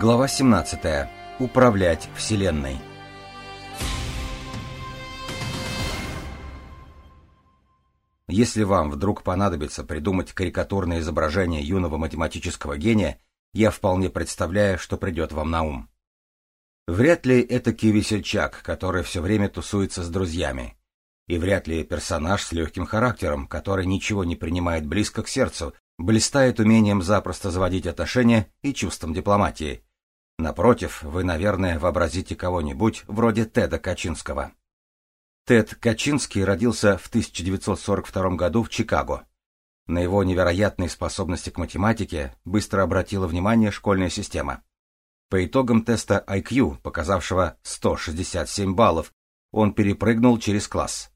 Глава 17. Управлять Вселенной. Если вам вдруг понадобится придумать карикатурное изображение юного математического гения, я вполне представляю, что придет вам на ум. Вряд ли это весельчак, который все время тусуется с друзьями. И вряд ли персонаж с легким характером, который ничего не принимает близко к сердцу, блистает умением запросто заводить отношения и чувством дипломатии. Напротив, вы, наверное, вообразите кого-нибудь вроде Теда Качинского. Тед Качинский родился в 1942 году в Чикаго. На его невероятные способности к математике быстро обратила внимание школьная система. По итогам теста IQ, показавшего 167 баллов, он перепрыгнул через класс.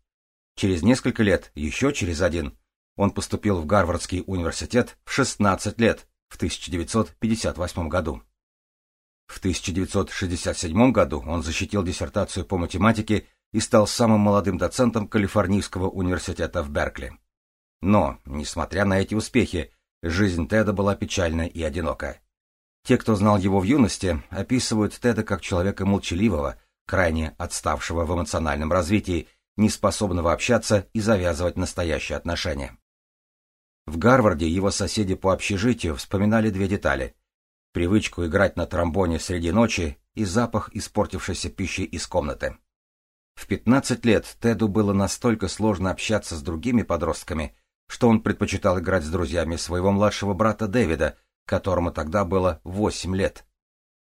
Через несколько лет, еще через один, он поступил в Гарвардский университет в 16 лет, в 1958 году. В 1967 году он защитил диссертацию по математике и стал самым молодым доцентом Калифорнийского университета в Беркли. Но, несмотря на эти успехи, жизнь Теда была печальна и одинока. Те, кто знал его в юности, описывают Теда как человека молчаливого, крайне отставшего в эмоциональном развитии, неспособного общаться и завязывать настоящие отношения. В Гарварде его соседи по общежитию вспоминали две детали. Привычку играть на тромбоне среди ночи и запах испортившейся пищи из комнаты. В 15 лет Теду было настолько сложно общаться с другими подростками, что он предпочитал играть с друзьями своего младшего брата Дэвида, которому тогда было 8 лет.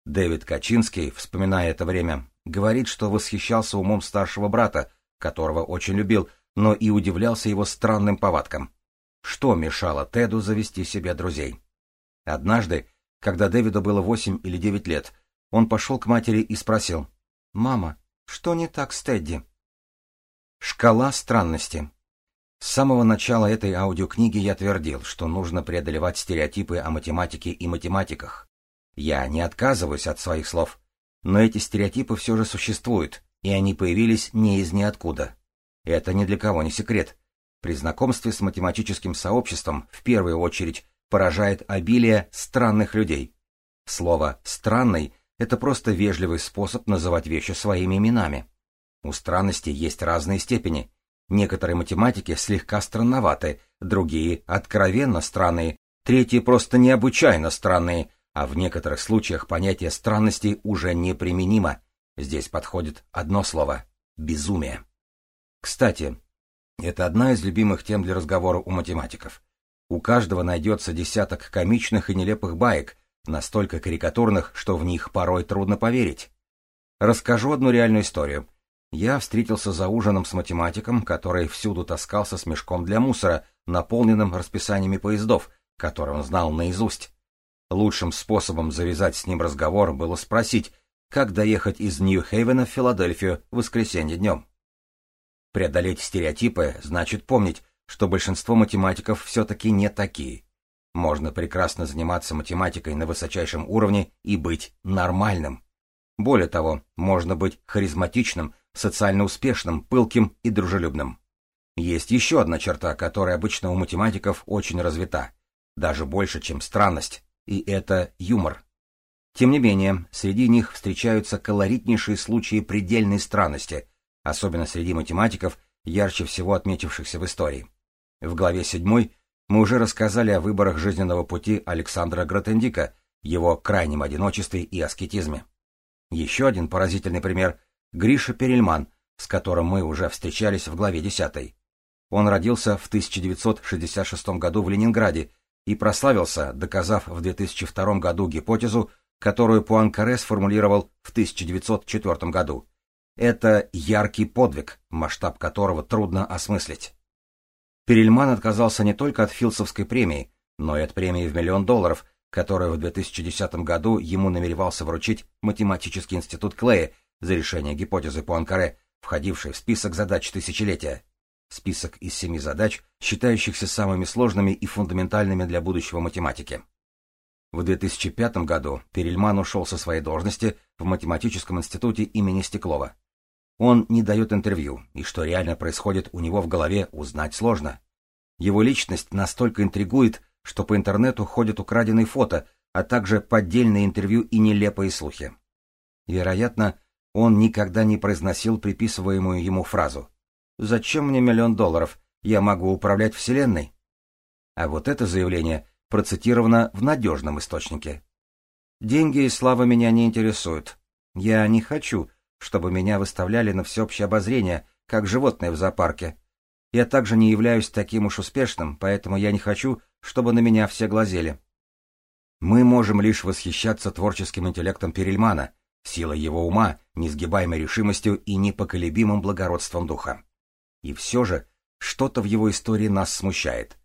Дэвид Качинский, вспоминая это время, говорит, что восхищался умом старшего брата, которого очень любил, но и удивлялся его странным повадкам. Что мешало Теду завести себе друзей? Однажды, когда Дэвиду было восемь или девять лет, он пошел к матери и спросил, «Мама, что не так с Тедди?» Шкала странности. С самого начала этой аудиокниги я твердил, что нужно преодолевать стереотипы о математике и математиках. Я не отказываюсь от своих слов, но эти стереотипы все же существуют, и они появились не из ниоткуда. Это ни для кого не секрет. При знакомстве с математическим сообществом в первую очередь поражает обилие странных людей. Слово «странный» — это просто вежливый способ называть вещи своими именами. У странности есть разные степени. Некоторые математики слегка странноваты, другие — откровенно странные, третьи просто необычайно странные, а в некоторых случаях понятие странности уже неприменимо. Здесь подходит одно слово — безумие. Кстати, это одна из любимых тем для разговора у математиков. У каждого найдется десяток комичных и нелепых баек, настолько карикатурных, что в них порой трудно поверить. Расскажу одну реальную историю. Я встретился за ужином с математиком, который всюду таскался с мешком для мусора, наполненным расписаниями поездов, которые он знал наизусть. Лучшим способом завязать с ним разговор было спросить, как доехать из Нью-Хейвена в Филадельфию в воскресенье днем. Преодолеть стереотипы значит помнить, что большинство математиков все-таки не такие. Можно прекрасно заниматься математикой на высочайшем уровне и быть нормальным. Более того, можно быть харизматичным, социально успешным, пылким и дружелюбным. Есть еще одна черта, которая обычно у математиков очень развита, даже больше, чем странность, и это юмор. Тем не менее, среди них встречаются колоритнейшие случаи предельной странности, особенно среди математиков, ярче всего отметившихся в истории. В главе 7 мы уже рассказали о выборах жизненного пути Александра Гротендика, его крайнем одиночестве и аскетизме. Еще один поразительный пример — Гриша Перельман, с которым мы уже встречались в главе 10. Он родился в 1966 году в Ленинграде и прославился, доказав в 2002 году гипотезу, которую Пуанкаре сформулировал в 1904 году. Это яркий подвиг, масштаб которого трудно осмыслить. Перельман отказался не только от Филдсовской премии, но и от премии в миллион долларов, которую в 2010 году ему намеревался вручить Математический институт Клея за решение гипотезы Пуанкаре, входившей в список задач тысячелетия. Список из семи задач, считающихся самыми сложными и фундаментальными для будущего математики. В 2005 году Перельман ушел со своей должности в Математическом институте имени Стеклова. Он не дает интервью, и что реально происходит у него в голове, узнать сложно. Его личность настолько интригует, что по интернету ходят украденные фото, а также поддельные интервью и нелепые слухи. Вероятно, он никогда не произносил приписываемую ему фразу «Зачем мне миллион долларов? Я могу управлять Вселенной». А вот это заявление процитировано в надежном источнике. «Деньги и слава меня не интересуют. Я не хочу, чтобы меня выставляли на всеобщее обозрение, как животное в зоопарке. Я также не являюсь таким уж успешным, поэтому я не хочу, чтобы на меня все глазели. Мы можем лишь восхищаться творческим интеллектом Перельмана, силой его ума, несгибаемой решимостью и непоколебимым благородством духа. И все же что-то в его истории нас смущает.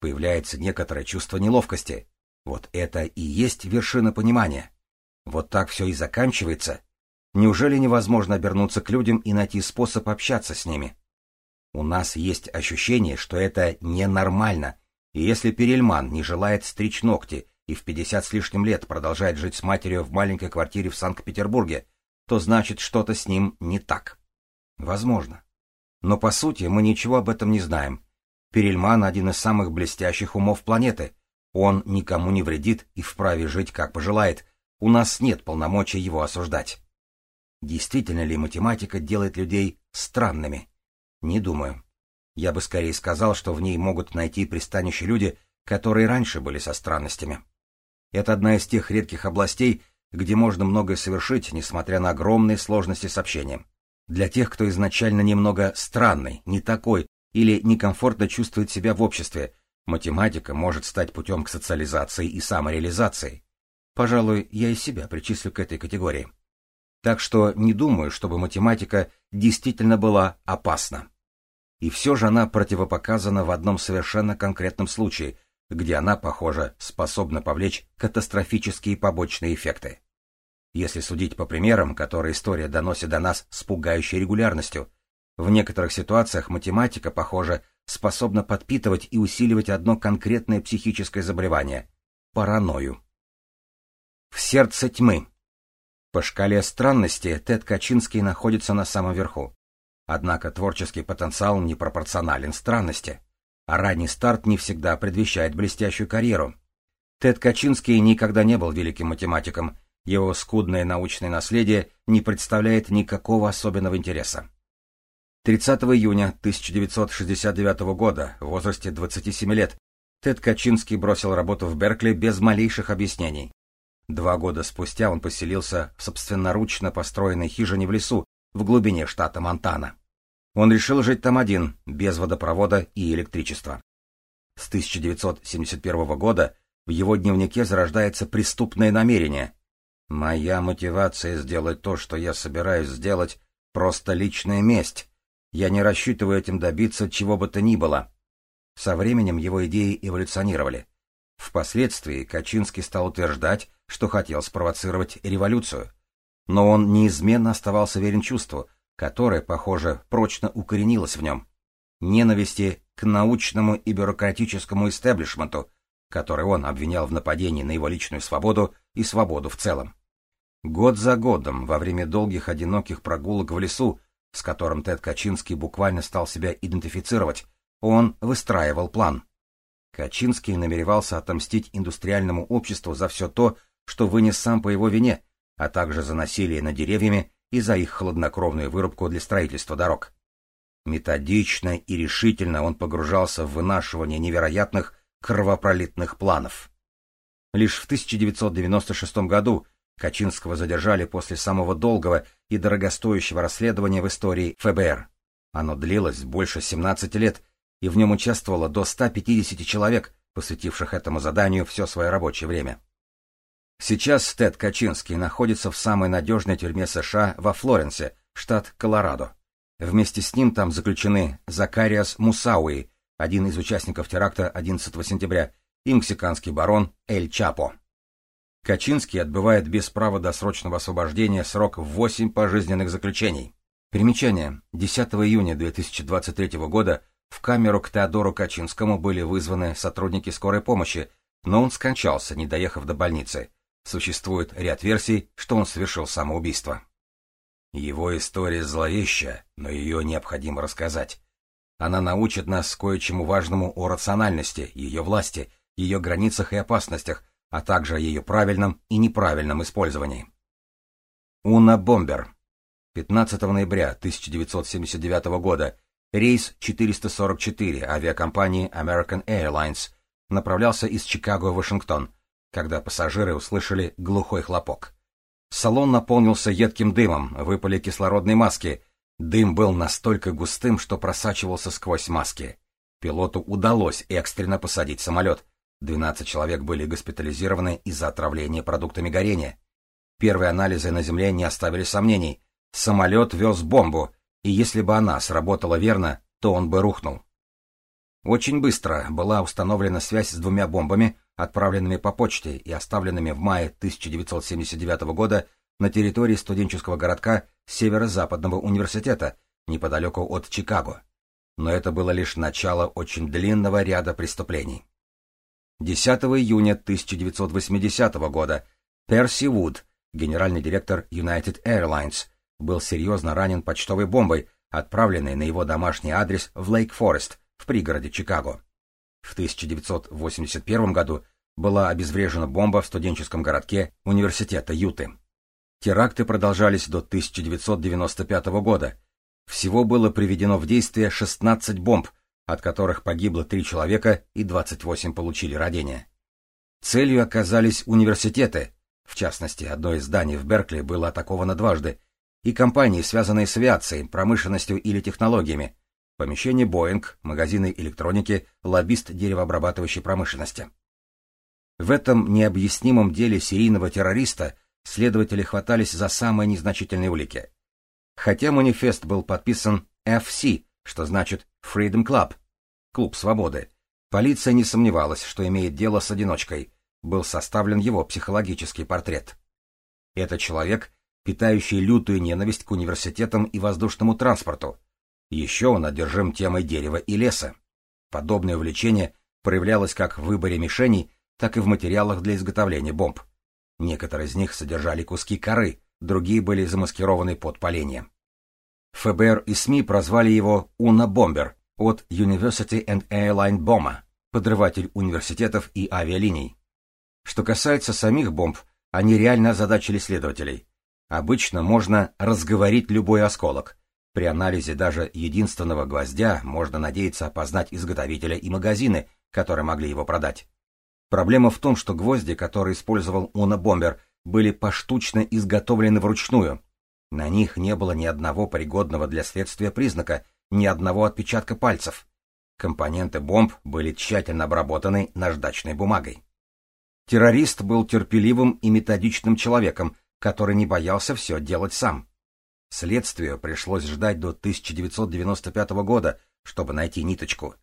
Появляется некоторое чувство неловкости. Вот это и есть вершина понимания. Вот так все и заканчивается. Неужели невозможно обернуться к людям и найти способ общаться с ними? У нас есть ощущение, что это ненормально, и если Перельман не желает стричь ногти и в пятьдесят с лишним лет продолжает жить с матерью в маленькой квартире в Санкт-Петербурге, то значит что-то с ним не так. Возможно. Но по сути мы ничего об этом не знаем. Перельман один из самых блестящих умов планеты. Он никому не вредит и вправе жить как пожелает. У нас нет полномочий его осуждать. Действительно ли математика делает людей странными? Не думаю. Я бы скорее сказал, что в ней могут найти пристанище люди, которые раньше были со странностями. Это одна из тех редких областей, где можно многое совершить, несмотря на огромные сложности с общением. Для тех, кто изначально немного странный, не такой или некомфортно чувствует себя в обществе, математика может стать путем к социализации и самореализации. Пожалуй, я и себя причислю к этой категории. Так что не думаю, чтобы математика действительно была опасна. И все же она противопоказана в одном совершенно конкретном случае, где она, похоже, способна повлечь катастрофические побочные эффекты. Если судить по примерам, которые история доносит до нас с пугающей регулярностью, в некоторых ситуациях математика, похоже, способна подпитывать и усиливать одно конкретное психическое заболевание – паранойю. В сердце тьмы. По шкале странности Тед Качинский находится на самом верху. Однако творческий потенциал не пропорционален странности, а ранний старт не всегда предвещает блестящую карьеру. Тед Качинский никогда не был великим математиком, его скудное научное наследие не представляет никакого особенного интереса. 30 июня 1969 года, в возрасте 27 лет, Тед Качинский бросил работу в Беркли без малейших объяснений. Два года спустя он поселился в собственноручно построенной хижине в лесу в глубине штата Монтана. Он решил жить там один, без водопровода и электричества. С 1971 года в его дневнике зарождается преступное намерение. «Моя мотивация сделать то, что я собираюсь сделать, просто личная месть. Я не рассчитываю этим добиться чего бы то ни было». Со временем его идеи эволюционировали. Впоследствии Качинский стал утверждать, что хотел спровоцировать революцию. Но он неизменно оставался верен чувству, которое, похоже, прочно укоренилось в нем. Ненависти к научному и бюрократическому истеблишменту, который он обвинял в нападении на его личную свободу и свободу в целом. Год за годом, во время долгих одиноких прогулок в лесу, с которым Тед Качинский буквально стал себя идентифицировать, он выстраивал план. Качинский намеревался отомстить индустриальному обществу за все то, что вынес сам по его вине, а также за насилие над деревьями и за их хладнокровную вырубку для строительства дорог. Методично и решительно он погружался в вынашивание невероятных кровопролитных планов. Лишь в 1996 году Качинского задержали после самого долгого и дорогостоящего расследования в истории ФБР. Оно длилось больше 17 лет, и в нем участвовало до 150 человек, посвятивших этому заданию все свое рабочее время. Сейчас Тед Качинский находится в самой надежной тюрьме США во Флоренсе, штат Колорадо. Вместе с ним там заключены Закариас Мусауи, один из участников теракта 11 сентября, и мексиканский барон Эль Чапо. Качинский отбывает без права досрочного освобождения срок в 8 пожизненных заключений. Примечание. 10 июня 2023 года в камеру к Теодору Качинскому были вызваны сотрудники скорой помощи, но он скончался, не доехав до больницы. Существует ряд версий, что он совершил самоубийство. Его история зловеща, но ее необходимо рассказать. Она научит нас кое-чему важному о рациональности, ее власти, ее границах и опасностях, а также о ее правильном и неправильном использовании. Уна Бомбер. 15 ноября 1979 года рейс 444 авиакомпании American Airlines направлялся из Чикаго в Вашингтон, когда пассажиры услышали глухой хлопок. Салон наполнился едким дымом, выпали кислородные маски. Дым был настолько густым, что просачивался сквозь маски. Пилоту удалось экстренно посадить самолет. 12 человек были госпитализированы из-за отравления продуктами горения. Первые анализы на Земле не оставили сомнений. Самолет вез бомбу, и если бы она сработала верно, то он бы рухнул. Очень быстро была установлена связь с двумя бомбами, отправленными по почте и оставленными в мае 1979 года на территории студенческого городка Северо-Западного университета, неподалеку от Чикаго. Но это было лишь начало очень длинного ряда преступлений. 10 июня 1980 года Перси Вуд, генеральный директор United Airlines, был серьезно ранен почтовой бомбой, отправленной на его домашний адрес в Лейк-Форест в пригороде Чикаго. В 1981 году была обезврежена бомба в студенческом городке Университета Юты. Теракты продолжались до 1995 года. Всего было приведено в действие 16 бомб, от которых погибло 3 человека и 28 получили ранения. Целью оказались университеты, в частности, одно из зданий в Беркли было атаковано дважды, и компании, связанные с авиацией, промышленностью или технологиями, помещение Боинг, магазины электроники, лоббист деревообрабатывающей промышленности. В этом необъяснимом деле серийного террориста следователи хватались за самые незначительные улики. Хотя манифест был подписан FC, что значит Freedom Club, клуб свободы, полиция не сомневалась, что имеет дело с одиночкой, был составлен его психологический портрет. Это человек, питающий лютую ненависть к университетам и воздушному транспорту. Еще он одержим темой дерева и леса. Подобное увлечение проявлялось как в выборе мишеней, так и в материалах для изготовления бомб. Некоторые из них содержали куски коры, другие были замаскированы под поленья. ФБР и СМИ прозвали его «Уна Бомбер» от University and Airline Bomber, подрыватель университетов и авиалиний. Что касается самих бомб, они реально озадачили следователей. Обычно можно разговорить любой осколок. При анализе даже единственного гвоздя можно надеяться опознать изготовителя и магазины, которые могли его продать. Проблема в том, что гвозди, которые использовал Уна Бомбер, были поштучно изготовлены вручную. На них не было ни одного пригодного для следствия признака, ни одного отпечатка пальцев. Компоненты бомб были тщательно обработаны наждачной бумагой. Террорист был терпеливым и методичным человеком, который не боялся все делать сам. Следствию пришлось ждать до 1995 года, чтобы найти ниточку.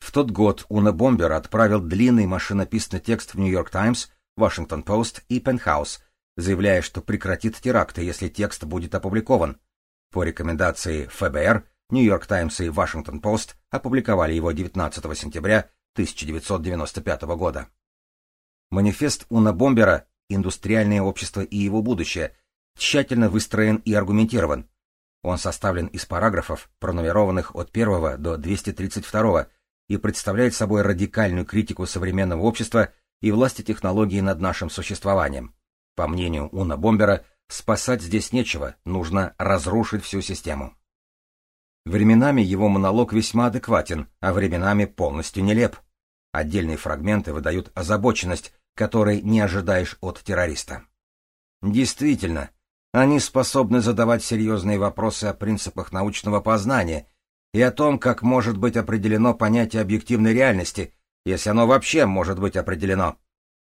В тот год Уна Бомбер отправил длинный машинописный текст в Нью-Йорк Таймс, Вашингтон Пост и Пентхаус, заявляя, что прекратит теракты, если текст будет опубликован. По рекомендации ФБР, Нью-Йорк Таймс и Вашингтон Пост опубликовали его 19 сентября 1995 года. Манифест Уна Бомбера «Индустриальное общество и его будущее» тщательно выстроен и аргументирован. Он составлен из параграфов, пронумерованных от 1 до 232 и представляет собой радикальную критику современного общества и власти технологий над нашим существованием. По мнению Уна Бомбера, спасать здесь нечего, нужно разрушить всю систему. Временами его монолог весьма адекватен, а временами полностью нелеп. Отдельные фрагменты выдают озабоченность, которой не ожидаешь от террориста. Действительно, они способны задавать серьезные вопросы о принципах научного познания и о том, как может быть определено понятие объективной реальности, если оно вообще может быть определено.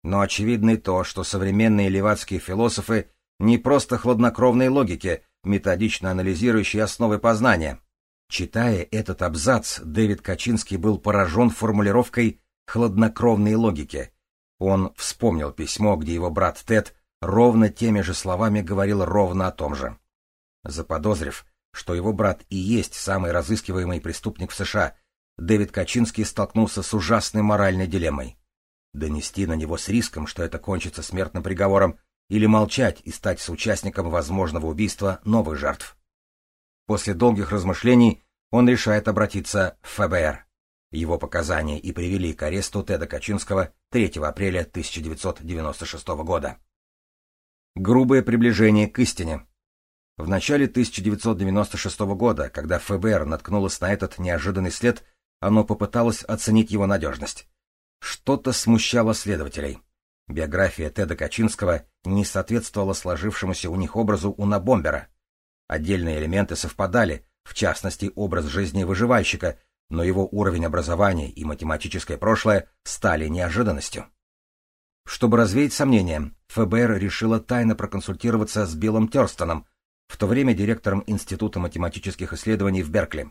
Но очевидно и то, что современные левацкие философы не просто хладнокровные логики, методично анализирующие основы познания. Читая этот абзац, Дэвид Качинский был поражен формулировкой «хладнокровные логики». Он вспомнил письмо, где его брат Тед ровно теми же словами говорил ровно о том же. Заподозрив, что его брат и есть самый разыскиваемый преступник в США, Дэвид Качинский столкнулся с ужасной моральной дилеммой. Донести на него с риском, что это кончится смертным приговором, или молчать и стать соучастником возможного убийства новых жертв. После долгих размышлений он решает обратиться в ФБР. Его показания и привели к аресту Теда Качинского 3 апреля 1996 года. Грубое приближение к истине. В начале 1996 года, когда ФБР наткнулось на этот неожиданный след, оно попыталось оценить его надежность. Что-то смущало следователей. Биография Теда Качинского не соответствовала сложившемуся у них образу унабомбера. Отдельные элементы совпадали, в частности, образ жизни выживальщика, но его уровень образования и математическое прошлое стали неожиданностью. Чтобы развеять сомнения, ФБР решило тайно проконсультироваться с Биллом Терстоном, в то время директором Института математических исследований в Беркли.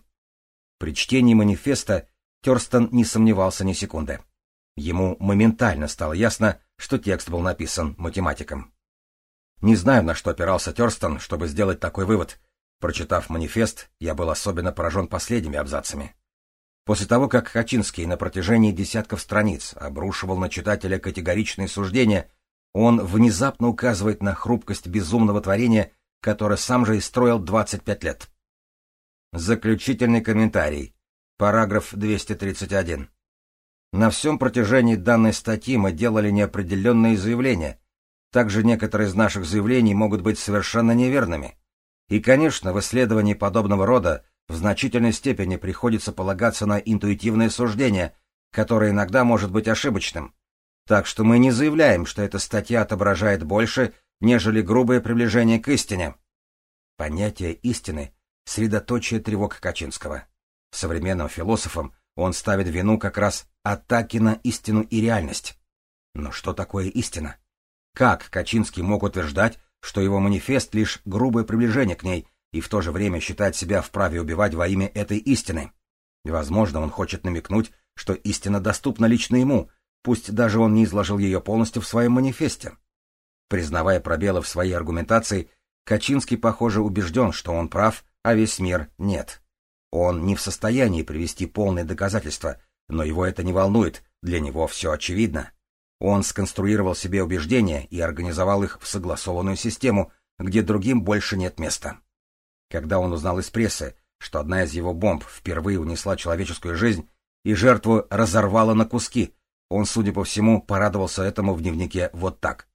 При чтении манифеста Терстон не сомневался ни секунды. Ему моментально стало ясно, что текст был написан математиком. Не знаю, на что опирался Терстон, чтобы сделать такой вывод. Прочитав манифест, я был особенно поражен последними абзацами. После того, как Хачинский на протяжении десятков страниц обрушивал на читателя категоричные суждения, он внезапно указывает на хрупкость безумного творения, которое сам же и строил 25 лет. Заключительный комментарий. Параграф 231. На всем протяжении данной статьи мы делали неопределенные заявления. Также некоторые из наших заявлений могут быть совершенно неверными. И, конечно, в исследовании подобного рода в значительной степени приходится полагаться на интуитивное суждение, которое иногда может быть ошибочным. Так что мы не заявляем, что эта статья отображает больше, нежели грубое приближение к истине. Понятие истины — средоточие тревог Качинского. Современным философам он ставит вину как раз атаки на истину и реальность. Но что такое истина? Как Качинский мог утверждать, что его манифест — лишь грубое приближение к ней, и в то же время считать себя вправе убивать во имя этой истины. Возможно, он хочет намекнуть, что истина доступна лично ему, пусть даже он не изложил ее полностью в своем манифесте. Признавая пробелы в своей аргументации, Качинский, похоже, убежден, что он прав, а весь мир нет. Он не в состоянии привести полные доказательства, но его это не волнует, для него все очевидно. Он сконструировал себе убеждения и организовал их в согласованную систему, где другим больше нет места. Когда он узнал из прессы, что одна из его бомб впервые унесла человеческую жизнь и жертву разорвала на куски, он, судя по всему, порадовался этому в дневнике вот так.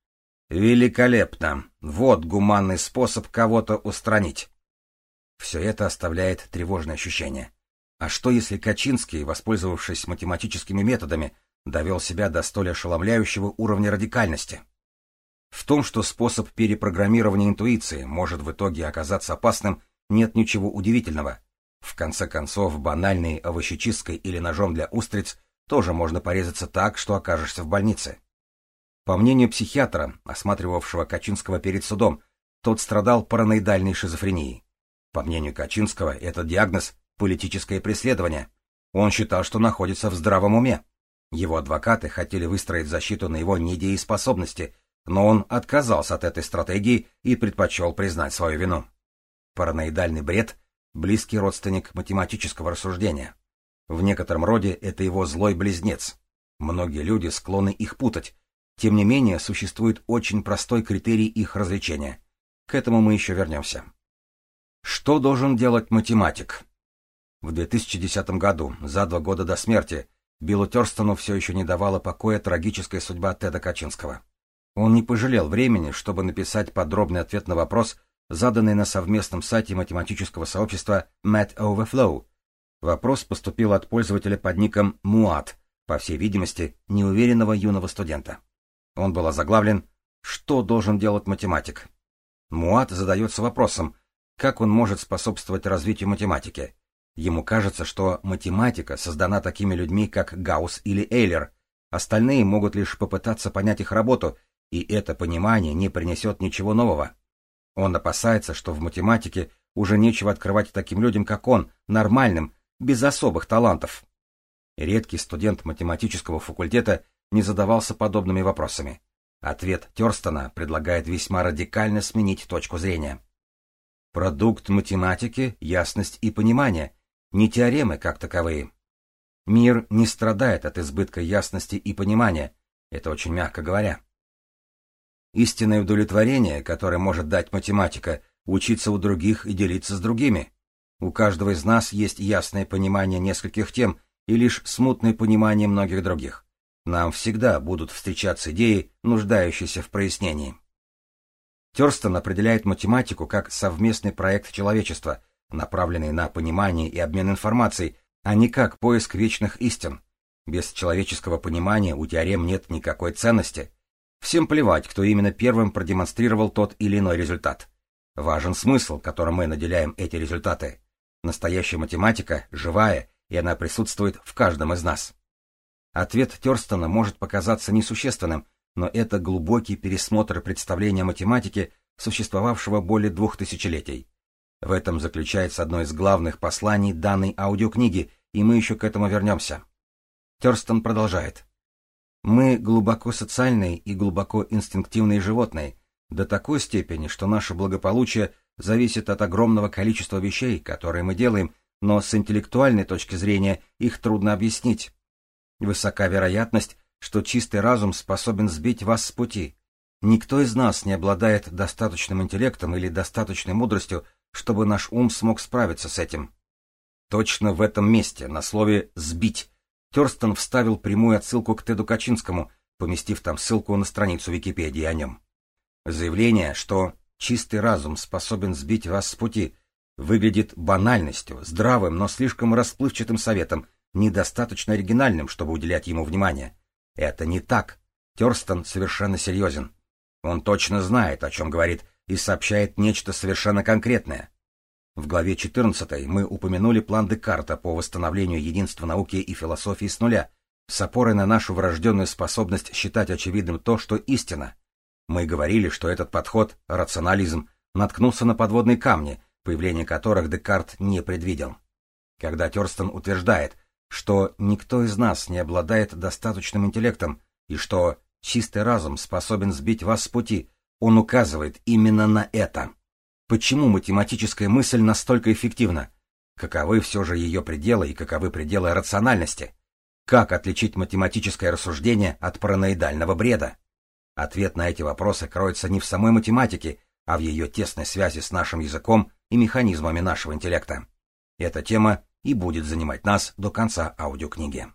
«Великолепно! Вот гуманный способ кого-то устранить!» Все это оставляет тревожное ощущение. А что, если Качинский, воспользовавшись математическими методами, довел себя до столь ошеломляющего уровня радикальности? В том, что способ перепрограммирования интуиции может в итоге оказаться опасным, нет ничего удивительного. В конце концов, банальной овощечисткой или ножом для устриц тоже можно порезаться так, что окажешься в больнице. По мнению психиатра, осматривавшего Качинского перед судом, тот страдал параноидальной шизофренией. По мнению Качинского, этот диагноз – политическое преследование. Он считал, что находится в здравом уме. Его адвокаты хотели выстроить защиту на его недееспособности, но он отказался от этой стратегии и предпочел признать свою вину. Параноидальный бред — близкий родственник математического рассуждения. В некотором роде это его злой близнец. Многие люди склонны их путать. Тем не менее, существует очень простой критерий их развлечения. К этому мы еще вернемся. Что должен делать математик? В 2010 году, за два года до смерти, Биллу Терстону все еще не давала покоя трагическая судьба Теда Качинского. Он не пожалел времени, чтобы написать подробный ответ на вопрос, заданный на совместном сайте математического сообщества Math Overflow. Вопрос поступил от пользователя под ником Муат, по всей видимости, неуверенного юного студента. Он был озаглавлен «Что должен делать математик?». Муат задается вопросом, как он может способствовать развитию математики. Ему кажется, что математика создана такими людьми, как Гаусс или Эйлер. Остальные могут лишь попытаться понять их работу и это понимание не принесет ничего нового. Он опасается, что в математике уже нечего открывать таким людям, как он, нормальным, без особых талантов. Редкий студент математического факультета не задавался подобными вопросами. Ответ Терстона предлагает весьма радикально сменить точку зрения. Продукт математики — ясность и понимание, не теоремы как таковые. Мир не страдает от избытка ясности и понимания, это очень мягко говоря. Истинное удовлетворение, которое может дать математика, учиться у других и делиться с другими. У каждого из нас есть ясное понимание нескольких тем, и лишь смутное понимание многих других. Нам всегда будут встречаться идеи, нуждающиеся в прояснении. Терстон определяет математику как совместный проект человечества, направленный на понимание и обмен информацией, а не как поиск вечных истин. Без человеческого понимания у теорем нет никакой ценности. Всем плевать, кто именно первым продемонстрировал тот или иной результат. Важен смысл, которым мы наделяем эти результаты. Настоящая математика живая, и она присутствует в каждом из нас. Ответ Терстона может показаться несущественным, но это глубокий пересмотр представления математики, существовавшего более двух тысячелетий. В этом заключается одно из главных посланий данной аудиокниги, и мы еще к этому вернемся. Терстон продолжает. Мы глубоко социальные и глубоко инстинктивные животные, до такой степени, что наше благополучие зависит от огромного количества вещей, которые мы делаем, но с интеллектуальной точки зрения их трудно объяснить. Высока вероятность, что чистый разум способен сбить вас с пути. Никто из нас не обладает достаточным интеллектом или достаточной мудростью, чтобы наш ум смог справиться с этим. Точно в этом месте, на слове «сбить», Терстон вставил прямую отсылку к Теду Качинскому, поместив там ссылку на страницу Википедии о нем. Заявление, что чистый разум способен сбить вас с пути, выглядит банальностью, здравым, но слишком расплывчатым советом, недостаточно оригинальным, чтобы уделять ему внимание. Это не так. Терстон совершенно серьезен. Он точно знает, о чем говорит, и сообщает нечто совершенно конкретное. В главе 14 мы упомянули план Декарта по восстановлению единства науки и философии с нуля, с опорой на нашу врожденную способность считать очевидным то, что истина. Мы говорили, что этот подход, рационализм, наткнулся на подводные камни, появление которых Декарт не предвидел. Когда Терстон утверждает, что никто из нас не обладает достаточным интеллектом и что чистый разум способен сбить вас с пути, он указывает именно на это. Почему математическая мысль настолько эффективна? Каковы все же ее пределы и каковы пределы рациональности? Как отличить математическое рассуждение от параноидального бреда? Ответ на эти вопросы кроется не в самой математике, а в ее тесной связи с нашим языком и механизмами нашего интеллекта. Эта тема и будет занимать нас до конца аудиокниги.